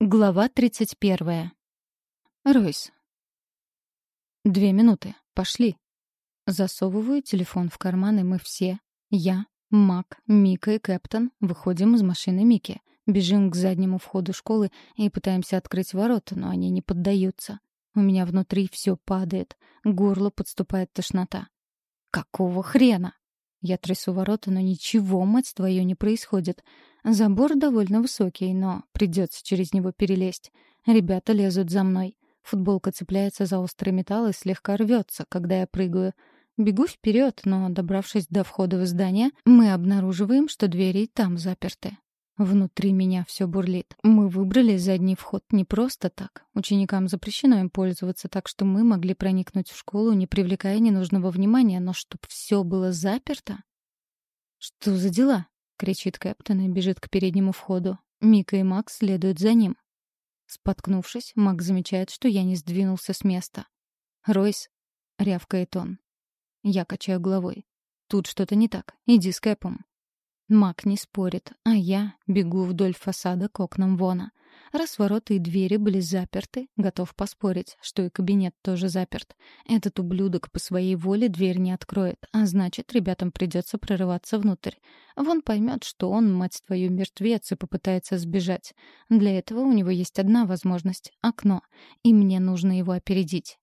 Глава 31. Ройс. Две минуты. Пошли. Засовываю телефон в карман, и мы все, я, Мак, Мика и Кэптон, выходим из машины Мики, бежим к заднему входу школы и пытаемся открыть ворота, но они не поддаются. У меня внутри все падает, к горлу подступает тошнота. Какого хрена? Я трясу ворота, но ничего, мать твою, не происходит. Забор довольно высокий, но придется через него перелезть. Ребята лезут за мной. Футболка цепляется за острый металл и слегка рвется, когда я прыгаю. Бегу вперед, но, добравшись до входа в здание, мы обнаруживаем, что двери там заперты. Внутри меня все бурлит. Мы выбрали задний вход не просто так. Ученикам запрещено им пользоваться, так что мы могли проникнуть в школу, не привлекая ненужного внимания, но чтоб все было заперто? «Что за дела?» — кричит Кэптон и бежит к переднему входу. Мика и Макс следуют за ним. Споткнувшись, Макс замечает, что я не сдвинулся с места. «Ройс», — рявкает он. Я качаю головой. «Тут что-то не так. Иди с Кэпом». Мак не спорит, а я бегу вдоль фасада к окнам Вона. Раз ворота и двери были заперты, готов поспорить, что и кабинет тоже заперт. Этот ублюдок по своей воле дверь не откроет, а значит, ребятам придется прорываться внутрь. Вон поймет, что он, мать твою, мертвец и попытается сбежать. Для этого у него есть одна возможность — окно, и мне нужно его опередить.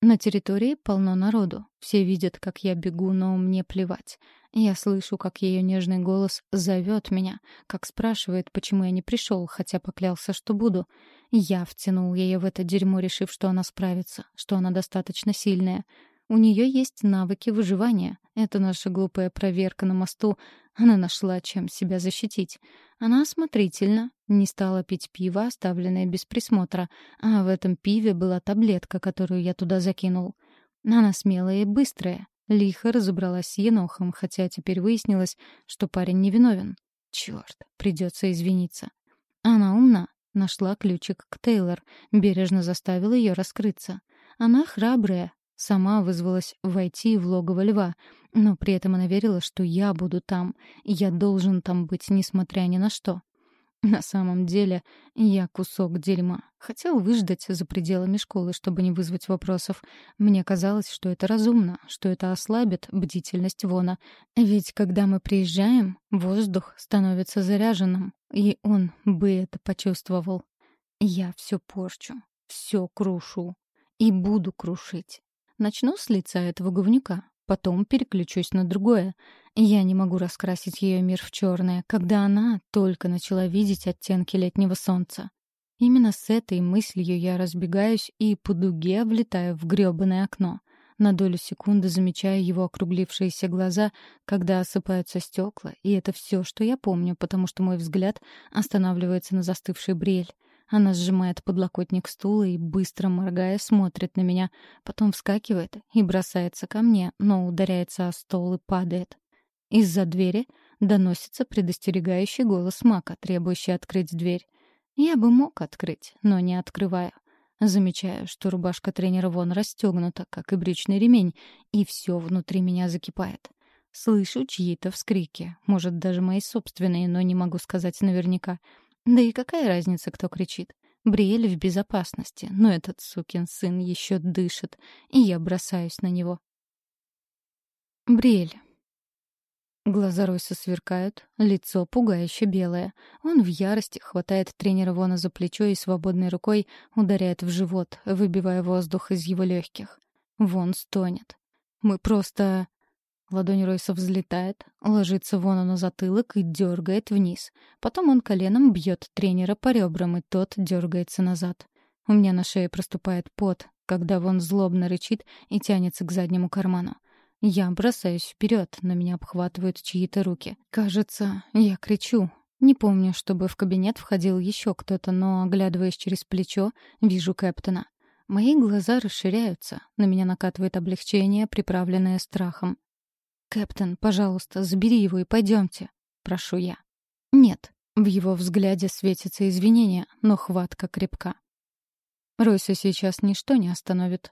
На территории полно народу. Все видят, как я бегу, но мне плевать. Я слышу, как ее нежный голос зовет меня, как спрашивает, почему я не пришел, хотя поклялся, что буду. Я втянул ее в это дерьмо, решив, что она справится, что она достаточно сильная. У нее есть навыки выживания. Это наша глупая проверка на мосту. Она нашла, чем себя защитить. Она осмотрительна, не стала пить пиво, оставленное без присмотра. А в этом пиве была таблетка, которую я туда закинул. Она смелая и быстрая. Лихо разобралась с Енохом, хотя теперь выяснилось, что парень невиновен. Черт, придется извиниться. Она умна, нашла ключик к Тейлор, бережно заставила ее раскрыться. Она храбрая, Сама вызвалась войти в логово льва, но при этом она верила, что я буду там, я должен там быть, несмотря ни на что. На самом деле, я кусок дерьма. Хотел выждать за пределами школы, чтобы не вызвать вопросов. Мне казалось, что это разумно, что это ослабит бдительность Вона. Ведь когда мы приезжаем, воздух становится заряженным, и он бы это почувствовал. Я все порчу, все крушу и буду крушить. Начну с лица этого говнюка, потом переключусь на другое. Я не могу раскрасить ее мир в черное, когда она только начала видеть оттенки летнего солнца. Именно с этой мыслью я разбегаюсь и по дуге влетаю в грёбаное окно. На долю секунды замечаю его округлившиеся глаза, когда осыпаются стекла, и это все, что я помню, потому что мой взгляд останавливается на застывшей брель. Она сжимает подлокотник стула и, быстро моргая, смотрит на меня, потом вскакивает и бросается ко мне, но ударяется о стол и падает. Из-за двери доносится предостерегающий голос Мака, требующий открыть дверь. Я бы мог открыть, но не открываю. Замечаю, что рубашка тренера вон расстегнута, как и брючный ремень, и все внутри меня закипает. Слышу чьи-то вскрики, может, даже мои собственные, но не могу сказать наверняка — да и какая разница, кто кричит? Бриэль в безопасности, но этот сукин сын еще дышит, и я бросаюсь на него. Бриэль. Глаза Ройса сверкают, лицо пугающе белое. Он в ярости хватает тренера Вона за плечо и свободной рукой ударяет в живот, выбивая воздух из его легких. Вон стонет. Мы просто... Ладонь Ройса взлетает, ложится Вона на затылок и дергает вниз. Потом он коленом бьет тренера по ребрам, и тот дергается назад. У меня на шее проступает пот, когда Вон злобно рычит и тянется к заднему карману. Я бросаюсь вперед, но меня обхватывают чьи-то руки. Кажется, я кричу. Не помню, чтобы в кабинет входил еще кто-то, но, оглядываясь через плечо, вижу Кэптона. Мои глаза расширяются, на меня накатывает облегчение, приправленное страхом. «Кэптен, пожалуйста, забери его и пойдемте», — прошу я. «Нет». В его взгляде светится извинение, но хватка крепка. Ройса сейчас ничто не остановит.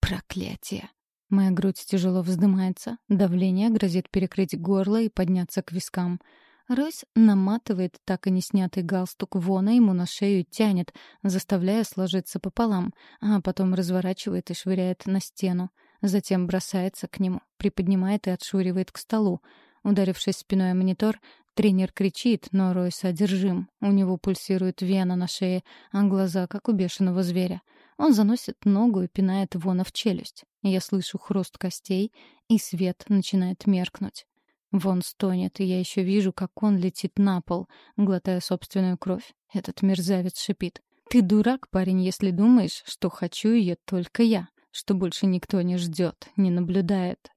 Проклятие. Моя грудь тяжело вздымается, давление грозит перекрыть горло и подняться к вискам. Ройс наматывает так и не снятый галстук Вона ему на шею тянет, заставляя сложиться пополам, а потом разворачивает и швыряет на стену. Затем бросается к нему, приподнимает и отшвыривает к столу. Ударившись спиной о монитор, тренер кричит, но Ройс одержим. У него пульсирует вена на шее, а глаза, как у бешеного зверя. Он заносит ногу и пинает Вона в челюсть. Я слышу хруст костей, и свет начинает меркнуть. Вон стонет, и я еще вижу, как он летит на пол, глотая собственную кровь. Этот мерзавец шипит. «Ты дурак, парень, если думаешь, что хочу ее только я, что больше никто не ждет, не наблюдает».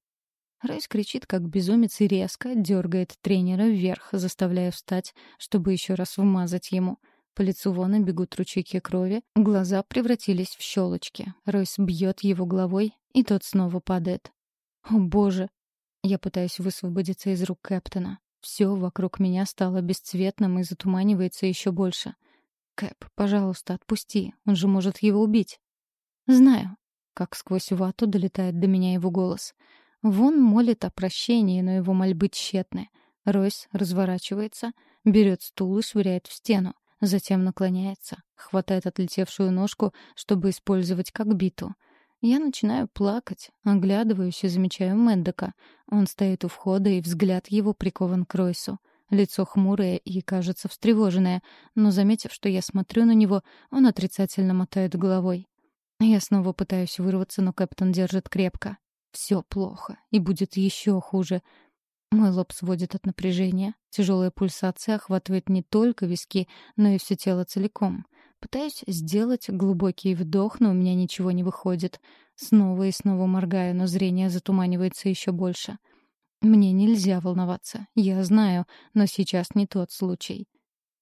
Райс кричит, как безумец, и резко дергает тренера вверх, заставляя встать, чтобы еще раз вмазать ему. По лицу Вона бегут ручейки крови, глаза превратились в щелочки. Ройс бьет его головой, и тот снова падает. «О, боже!» Я пытаюсь высвободиться из рук Кэптона. Все вокруг меня стало бесцветным и затуманивается еще больше. «Кэп, пожалуйста, отпусти. Он же может его убить». «Знаю». Как сквозь вату долетает до меня его голос. Вон молит о прощении, но его мольбы тщетны. Ройс разворачивается, берет стул и швыряет в стену. Затем наклоняется, хватает отлетевшую ножку, чтобы использовать как биту — я начинаю плакать, оглядываюсь и замечаю Мэддока. Он стоит у входа, и взгляд его прикован к Ройсу. Лицо хмурое и, кажется, встревоженное, но, заметив, что я смотрю на него, он отрицательно мотает головой. Я снова пытаюсь вырваться, но Кэптон держит крепко. Все плохо, и будет еще хуже. Мой лоб сводит от напряжения. Тяжелая пульсация охватывает не только виски, но и все тело целиком. Пытаюсь сделать глубокий вдох, но у меня ничего не выходит. Снова и снова моргаю, но зрение затуманивается еще больше. Мне нельзя волноваться, я знаю, но сейчас не тот случай.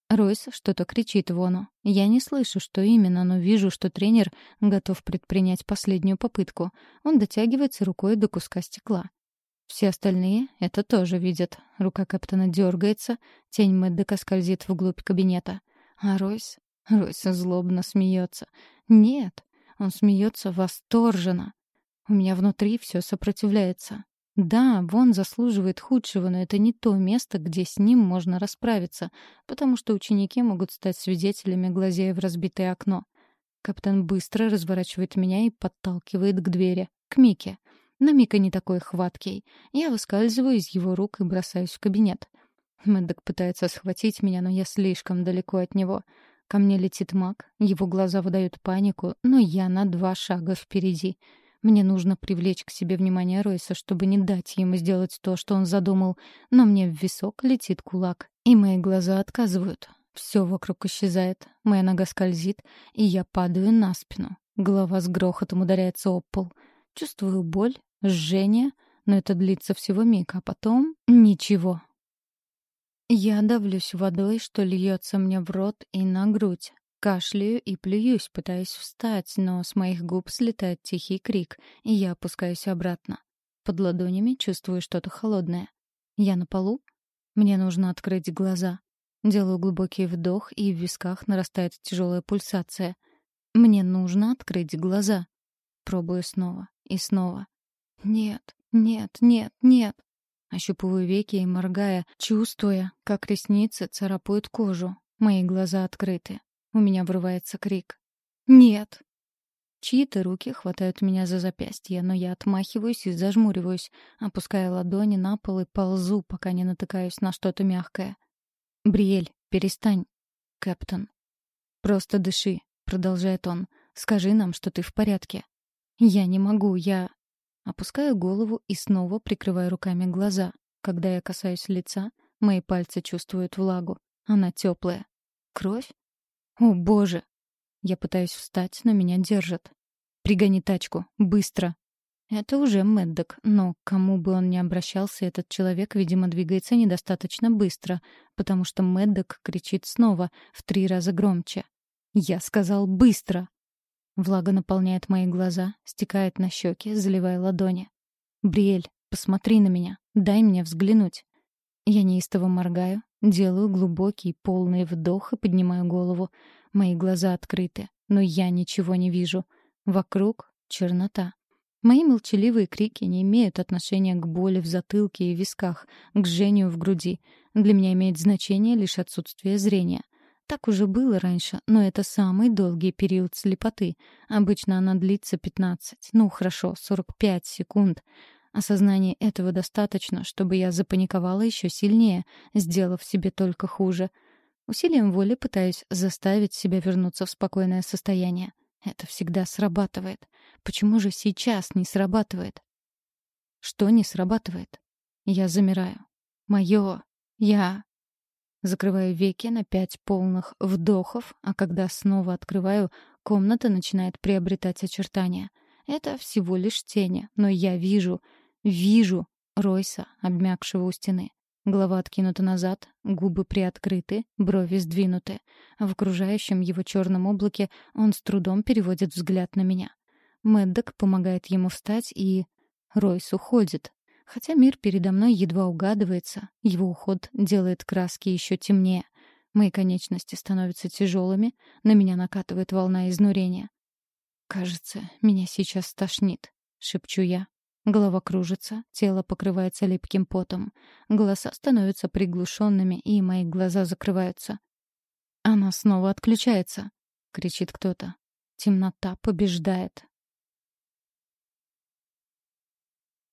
Ройс что-то кричит Вону. Я не слышу, что именно, но вижу, что тренер готов предпринять последнюю попытку. Он дотягивается рукой до куска стекла. Все остальные это тоже видят. Рука капитана дергается, тень Мэддека скользит вглубь кабинета. А Ройс Ройса злобно смеется. Нет, он смеется восторженно. У меня внутри все сопротивляется. Да, Вон заслуживает худшего, но это не то место, где с ним можно расправиться, потому что ученики могут стать свидетелями, глазея в разбитое окно. Капитан быстро разворачивает меня и подталкивает к двери, к Мике. Но Мика не такой хваткий. Я выскальзываю из его рук и бросаюсь в кабинет. Мэддок пытается схватить меня, но я слишком далеко от него — Ко мне летит маг, его глаза выдают панику, но я на два шага впереди. Мне нужно привлечь к себе внимание Ройса, чтобы не дать ему сделать то, что он задумал, но мне в висок летит кулак, и мои глаза отказывают. Все вокруг исчезает, моя нога скользит, и я падаю на спину. Голова с грохотом ударяется об пол. Чувствую боль, жжение, но это длится всего миг, а потом — ничего. Я давлюсь водой, что льется мне в рот и на грудь. Кашляю и плююсь, пытаясь встать, но с моих губ слетает тихий крик, и я опускаюсь обратно. Под ладонями чувствую что-то холодное. Я на полу? Мне нужно открыть глаза. Делаю глубокий вдох, и в висках нарастает тяжелая пульсация. Мне нужно открыть глаза. Пробую снова и снова. Нет, нет, нет, нет. Ощупываю веки и моргая, чувствуя, как ресницы царапают кожу. Мои глаза открыты. У меня врывается крик. «Нет!» Чьи-то руки хватают меня за запястье, но я отмахиваюсь и зажмуриваюсь, опуская ладони на пол и ползу, пока не натыкаюсь на что-то мягкое. «Бриэль, перестань!» «Кэптон!» «Просто дыши», — продолжает он. «Скажи нам, что ты в порядке». «Я не могу, я...» Опускаю голову и снова прикрываю руками глаза. Когда я касаюсь лица, мои пальцы чувствуют влагу. Она теплая. Кровь? О, боже! Я пытаюсь встать, но меня держат. «Пригони тачку. Быстро!» Это уже Мэддок, но кому бы он ни обращался, этот человек, видимо, двигается недостаточно быстро, потому что Мэддок кричит снова, в три раза громче. «Я сказал быстро!» Влага наполняет мои глаза, стекает на щеки, заливая ладони. «Бриэль, посмотри на меня, дай мне взглянуть». Я неистово моргаю, делаю глубокий, полный вдох и поднимаю голову. Мои глаза открыты, но я ничего не вижу. Вокруг — чернота. Мои молчаливые крики не имеют отношения к боли в затылке и висках, к жжению в груди. Для меня имеет значение лишь отсутствие зрения. Так уже было раньше, но это самый долгий период слепоты. Обычно она длится 15, ну хорошо, 45 секунд. Осознание этого достаточно, чтобы я запаниковала еще сильнее, сделав себе только хуже. Усилием воли пытаюсь заставить себя вернуться в спокойное состояние. Это всегда срабатывает. Почему же сейчас не срабатывает? Что не срабатывает? Я замираю. Моё. Я. Закрываю веки на пять полных вдохов, а когда снова открываю, комната начинает приобретать очертания. Это всего лишь тени, но я вижу, вижу Ройса, обмякшего у стены. Голова откинута назад, губы приоткрыты, брови сдвинуты. В окружающем его черном облаке он с трудом переводит взгляд на меня. Мэддок помогает ему встать, и... Ройс уходит. Хотя мир передо мной едва угадывается, его уход делает краски еще темнее. Мои конечности становятся тяжелыми, на меня накатывает волна изнурения. «Кажется, меня сейчас стошнит», — шепчу я. Голова кружится, тело покрывается липким потом. Голоса становятся приглушенными, и мои глаза закрываются. «Она снова отключается!» — кричит кто-то. Темнота побеждает.